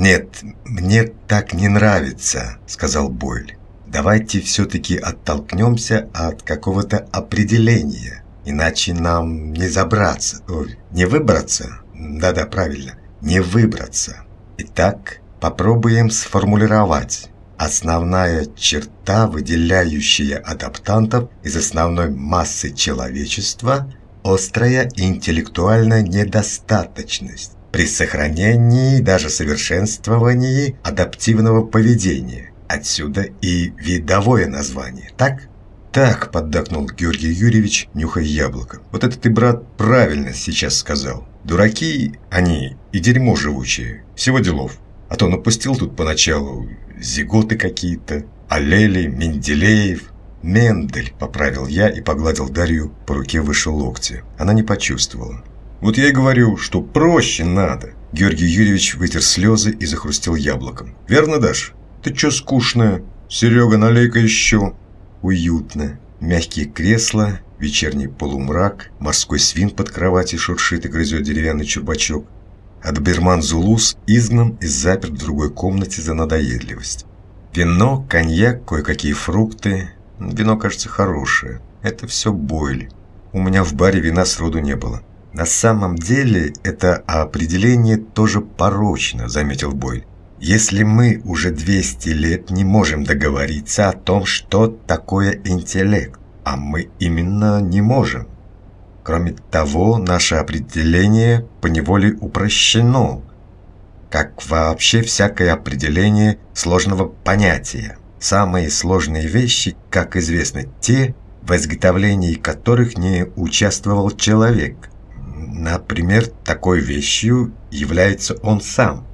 «Нет, мне так не нравится», — сказал Бойль. «Давайте все-таки оттолкнемся от какого-то определения, иначе нам не забраться, ой, не выбраться. Да-да, правильно, не выбраться. Итак, попробуем сформулировать. Основная черта, выделяющая адаптантов из основной массы человечества – острая интеллектуальная недостаточность при сохранении и даже совершенствовании адаптивного поведения. Отсюда и видовое название, так? «Так», – поддакнул Георгий Юрьевич, нюхая яблоко. «Вот это ты, брат, правильно сейчас сказал. Дураки они и дерьмо живучие. Всего делов. А то напустил тут поначалу зиготы какие-то, Алели, Менделеев. Мендель, поправил я и погладил Дарью по руке выше локтя. Она не почувствовала. Вот я и говорю, что проще надо. Георгий Юрьевич вытер слезы и захрустел яблоком. Верно, Даш? Ты чё скучная? Серега, налей-ка еще. Уютно. Мягкие кресла, вечерний полумрак, морской свин под кроватью шуршит и грызет деревянный чурбачок. Адберман Зулус изгнан и заперт в другой комнате за надоедливость. Вино, коньяк, кое-какие фрукты. Вино, кажется, хорошее. Это все Бойль. У меня в баре вина сроду не было. На самом деле, это определение тоже порочно, заметил Бойль. Если мы уже 200 лет не можем договориться о том, что такое интеллект, а мы именно не можем. Кроме того, наше определение поневоле упрощено, как вообще всякое определение сложного понятия. Самые сложные вещи, как известно, те, в изготовлении которых не участвовал человек. Например, такой вещью является он сам.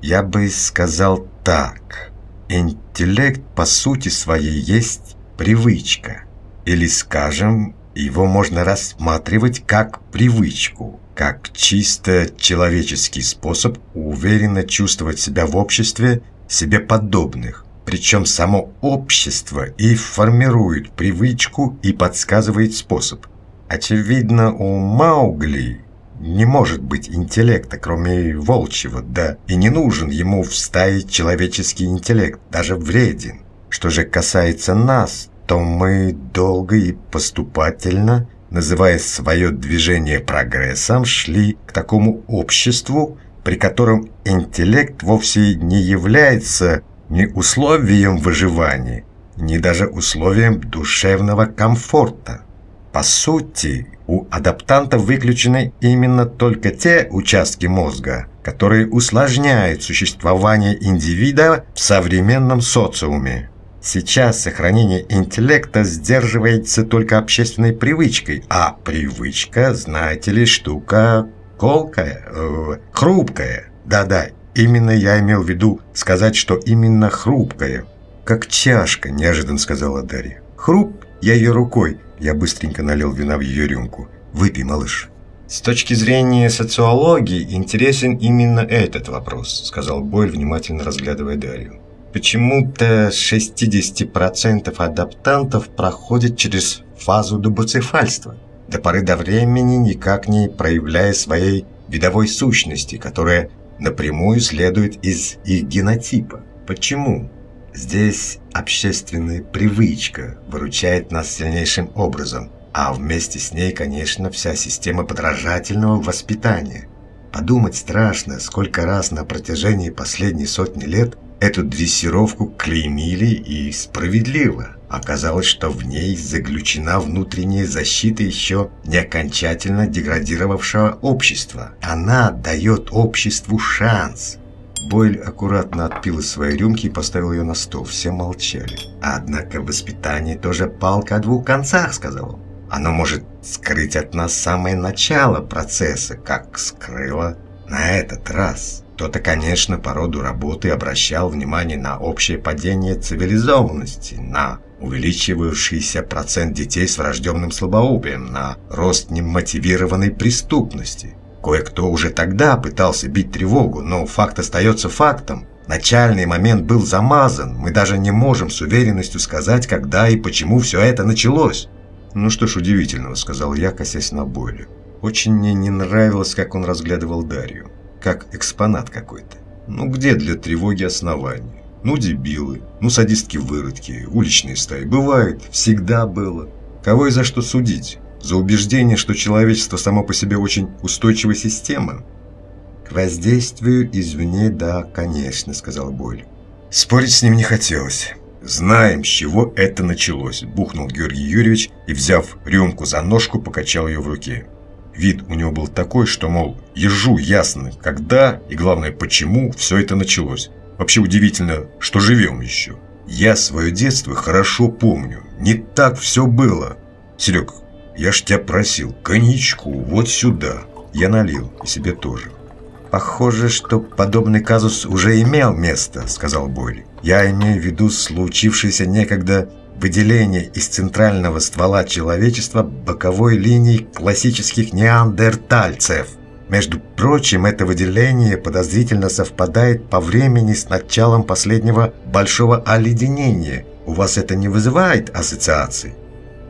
Я бы сказал так. Интеллект по сути своей есть привычка. Или, скажем, его можно рассматривать как привычку, как чисто человеческий способ уверенно чувствовать себя в обществе себе подобных. Причем само общество и формирует привычку и подсказывает способ. Очевидно, у Маугли не может быть интеллекта, кроме волчьего, да и не нужен ему в стае человеческий интеллект, даже вреден. Что же касается нас, то мы долго и поступательно, называя свое движение прогрессом, шли к такому обществу, при котором интеллект вовсе не является ни условием выживания, ни даже условием душевного комфорта. По сути, у адаптантов выключены именно только те участки мозга, которые усложняют существование индивида в современном социуме. Сейчас сохранение интеллекта сдерживается только общественной привычкой, а привычка, знаете ли, штука колкая, э, хрупкая. Да-да, именно я имел в виду сказать, что именно хрупкая. Как чашка, неожиданно сказала Дарья. Хруп, я ее рукой. Я быстренько налил вина в ее рюмку. Выпей, малыш. С точки зрения социологии интересен именно этот вопрос, сказал Бойль, внимательно разглядывая Дарью. Почему-то 60% адаптантов проходят через фазу дубоцефальства, до поры до времени никак не проявляя своей видовой сущности, которая напрямую следует из их генотипа. Почему? Здесь общественная привычка выручает нас сильнейшим образом, а вместе с ней, конечно, вся система подражательного воспитания. Подумать страшно, сколько раз на протяжении последней сотни лет Эту дрессировку клеймили и справедливо. Оказалось, что в ней заключена внутренняя защита еще не окончательно деградировавшего общества. Она дает обществу шанс. Бойль аккуратно отпил из своей рюмки и поставил ее на стол. Все молчали. «Однако воспитание тоже палка о двух концах», — сказал он. «Оно может скрыть от нас самое начало процесса, как скрыло на этот раз». Кто-то, конечно, по роду работы обращал внимание на общее падение цивилизованности, на увеличивающийся процент детей с врожденным слабоумием, на рост немотивированной преступности. Кое-кто уже тогда пытался бить тревогу, но факт остается фактом. Начальный момент был замазан, мы даже не можем с уверенностью сказать, когда и почему все это началось. «Ну что ж удивительного», — сказал я, косясь на Бойлю. Очень мне не нравилось, как он разглядывал Дарью как экспонат какой-то. Ну где для тревоги основания? Ну дебилы, ну садистки-выродки, уличные стаи. Бывает, всегда было. Кого и за что судить? За убеждение, что человечество само по себе очень устойчивая система? К воздействию извне, да, конечно, сказал Бойль. Спорить с ним не хотелось. «Знаем, с чего это началось», – бухнул Георгий Юрьевич и, взяв рюмку за ножку, покачал ее в руке. Вид у него был такой, что, мол, ежу ясно, когда и, главное, почему все это началось. Вообще удивительно, что живем еще. Я свое детство хорошо помню. Не так все было. Серег, я ж тебя просил, коньячку, вот сюда. Я налил, и себе тоже. «Похоже, что подобный казус уже имел место», — сказал Бойли. «Я имею в виду случившееся некогда выделение из центрального ствола человечества боковой линии классических неандертальцев. Между прочим, это выделение подозрительно совпадает по времени с началом последнего большого оледенения. У вас это не вызывает ассоциаций?»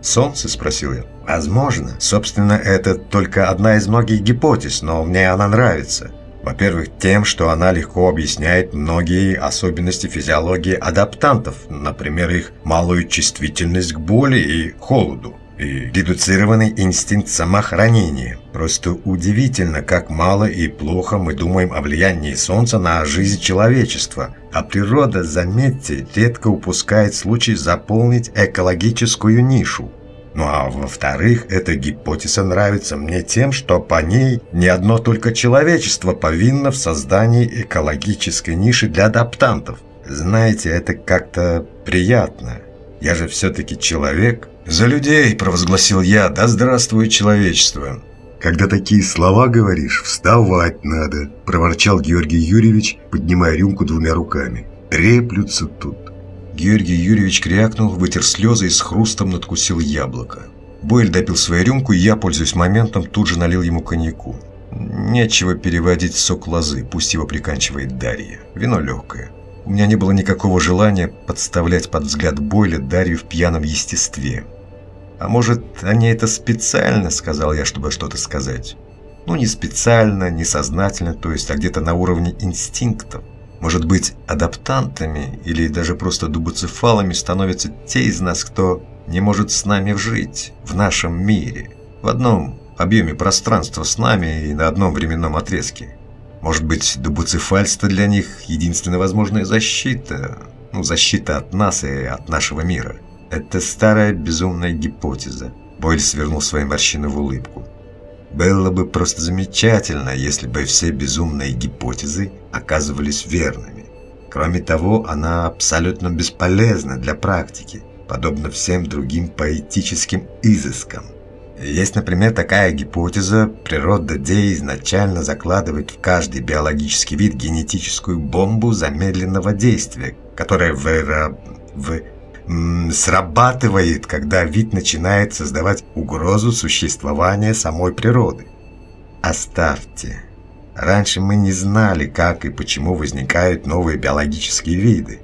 «Солнце?» – спросил я. «Возможно. Собственно, это только одна из многих гипотез, но мне она нравится. Во-первых, тем, что она легко объясняет многие особенности физиологии адаптантов, например, их малую чувствительность к боли и холоду, и редуцированный инстинкт самохранения. Просто удивительно, как мало и плохо мы думаем о влиянии Солнца на жизнь человечества, а природа, заметьте, редко упускает случай заполнить экологическую нишу. Ну а во-вторых, эта гипотеза нравится мне тем, что по ней не одно только человечество повинно в создании экологической ниши для адаптантов. Знаете, это как-то приятно. Я же все-таки человек. «За людей!» – провозгласил я. «Да здравствует человечество!» «Когда такие слова говоришь, вставать надо!» – проворчал Георгий Юрьевич, поднимая рюмку двумя руками. «Треплются тут!» Георгий Юрьевич крякнул, вытер слезы и с хрустом надкусил яблоко. Бойль допил свою рюмку, и я, пользуясь моментом, тут же налил ему коньяку. Нечего переводить сок лозы, пусть его приканчивает Дарья. Вино легкое. У меня не было никакого желания подставлять под взгляд Бойля Дарью в пьяном естестве. «А может, они это специально?» – сказал я, чтобы что-то сказать. «Ну, не специально, не сознательно, то есть, а где-то на уровне инстинктов. Может быть, адаптантами или даже просто дубоцефалами становятся те из нас, кто не может с нами жить в нашем мире, в одном объеме пространства с нами и на одном временном отрезке. Может быть, дубоцефальство для них единственная возможная защита, ну, защита от нас и от нашего мира. Это старая безумная гипотеза. Бойль свернул свои морщины в улыбку. Было бы просто замечательно, если бы все безумные гипотезы оказывались верными. Кроме того, она абсолютно бесполезна для практики, подобно всем другим поэтическим изыскам. Есть, например, такая гипотеза, природа Д изначально закладывает в каждый биологический вид генетическую бомбу замедленного действия, которая в, в срабатывает, когда вид начинает создавать угрозу существования самой природы. Оставьте. Раньше мы не знали, как и почему возникают новые биологические виды.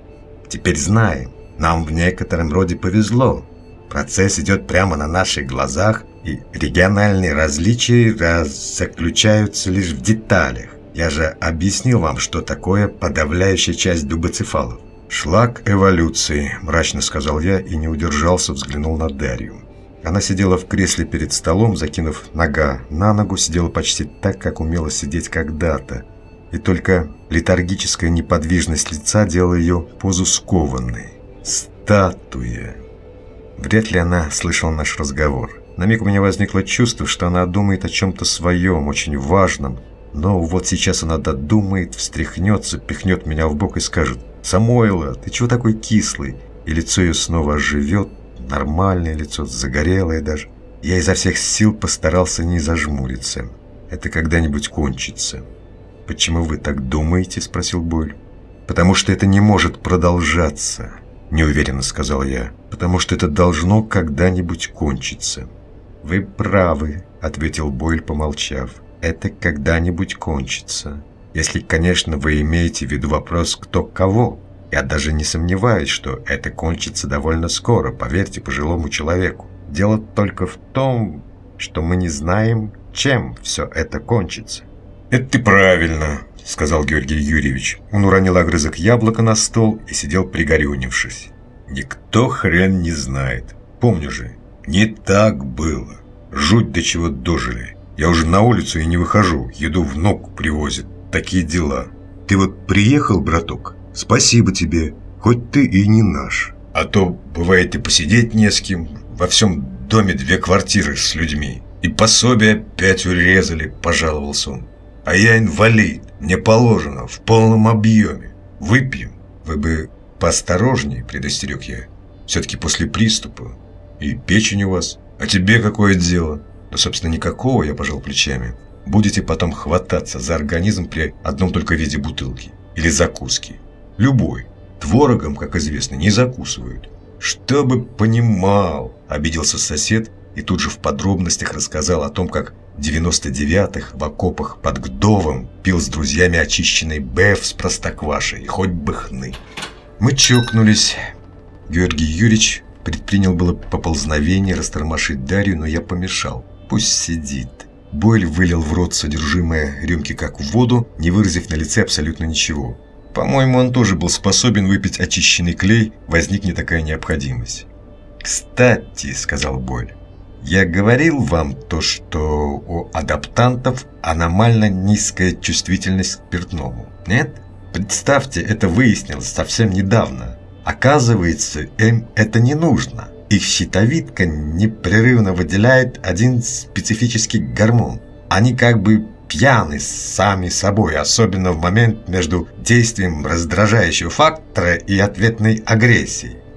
Теперь знаем. Нам в некотором роде повезло. Процесс идет прямо на наших глазах, и региональные различия раз заключаются лишь в деталях. Я же объяснил вам, что такое подавляющая часть дубоцефалов. «Шлак эволюции», – мрачно сказал я и не удержался, взглянул на Дарью. Она сидела в кресле перед столом, закинув нога на ногу, сидела почти так, как умела сидеть когда-то. И только летаргическая неподвижность лица делала ее позу скованной. Статуя. Вряд ли она слышала наш разговор. На миг у меня возникло чувство, что она думает о чем-то своем, очень важном. Но вот сейчас она додумает, встряхнется, пихнет меня в бок и скажет «Самойла, ты чего такой кислый?» И лицо ее снова оживет, нормальное лицо, загорелое даже. Я изо всех сил постарался не зажмуриться. Это когда-нибудь кончится. «Почему вы так думаете?» – спросил Боль. «Потому что это не может продолжаться», – неуверенно сказал я. «Потому что это должно когда-нибудь кончиться». «Вы правы», – ответил Бойль, помолчав. «Это когда-нибудь кончится». Если, конечно, вы имеете в виду вопрос «кто кого?». Я даже не сомневаюсь, что это кончится довольно скоро, поверьте пожилому человеку. Дело только в том, что мы не знаем, чем все это кончится. «Это ты правильно», — сказал Георгий Юрьевич. Он уронил огрызок яблока на стол и сидел пригорюнившись. «Никто хрен не знает. Помню же, не так было. Жуть до чего дожили. Я уже на улицу и не выхожу, еду в ногу привозят. Такие дела. Ты вот приехал, браток? Спасибо тебе, хоть ты и не наш. А то, бывает, и посидеть не с кем. Во всем доме две квартиры с людьми. И пособие опять урезали, пожаловался он. А я инвалид, мне положено, в полном объеме. Выпьем. Вы бы поосторожнее, предостерег я. Все-таки после приступа. И печень у вас. А тебе какое дело? Да, собственно, никакого, я пожал плечами. Будете потом хвататься за организм при одном только виде бутылки. Или закуски. Любой. Творогом, как известно, не закусывают. Чтобы понимал, обиделся сосед и тут же в подробностях рассказал о том, как в 99-х в окопах под Гдовом пил с друзьями очищенный беф с простоквашей, хоть бы хны. Мы чокнулись. Георгий Юрьевич предпринял было поползновение растормошить Дарью, но я помешал. Пусть сидит. Бойль вылил в рот содержимое рюмки как в воду, не выразив на лице абсолютно ничего. По-моему, он тоже был способен выпить очищенный клей, возникнет такая необходимость. «Кстати», — сказал Бойль, — «я говорил вам то, что у адаптантов аномально низкая чувствительность к спиртному, нет? Представьте, это выяснилось совсем недавно. Оказывается, им это не нужно. Их щитовидка непрерывно выделяет один специфический гормон. Они как бы пьяны сами собой, особенно в момент между действием раздражающего фактора и ответной агрессией.